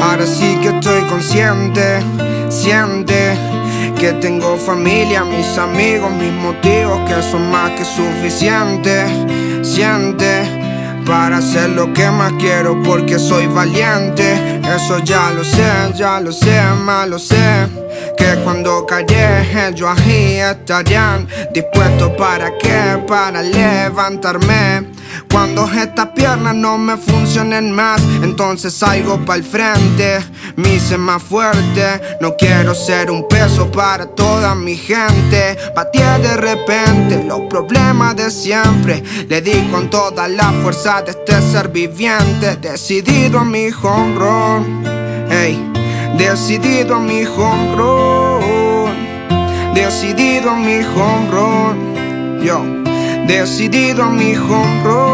Ahora sí que estoy consciente, siente que tengo familia, mis amigos, mis motivos que son más que suficientes. Siente para hacer lo que más quiero porque soy valiente. Eso ya lo sé, ya lo sé, más lo sé. Que cuando callé ellos ahí estarían dispuestos para qué, para levantarme. Cuando estas piernas no me funcionen más, entonces salgo para el frente. Me hice más fuerte, no quiero ser un peso para toda mi gente. Batí de repente los problemas de siempre. Le di con toda la fuerza de este ser viviente. Decidido a mi home run, hey, decidido a mi home run, decidido a mi home run, yo. Decidido a mi home run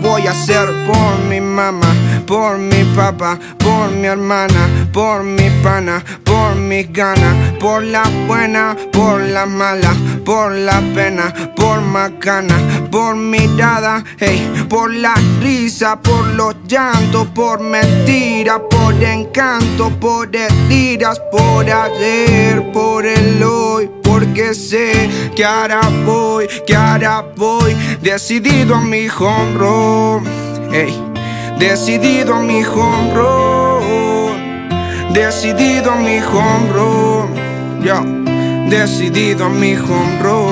voy a hacer por mi mamá, por mi papá, por mi hermana, por mi pana, por mis ganas, por la buena, por la mala, por la pena, por macana, por mirada, hey, por la risa, por los llantos, por mentira, por encanto, por heridas, por ayer, por el hoy porque sé que ahora voy, que ahora voy decidido a mi home run. Decidido a mi home. Decidido a mi home run. Decidido a mi home.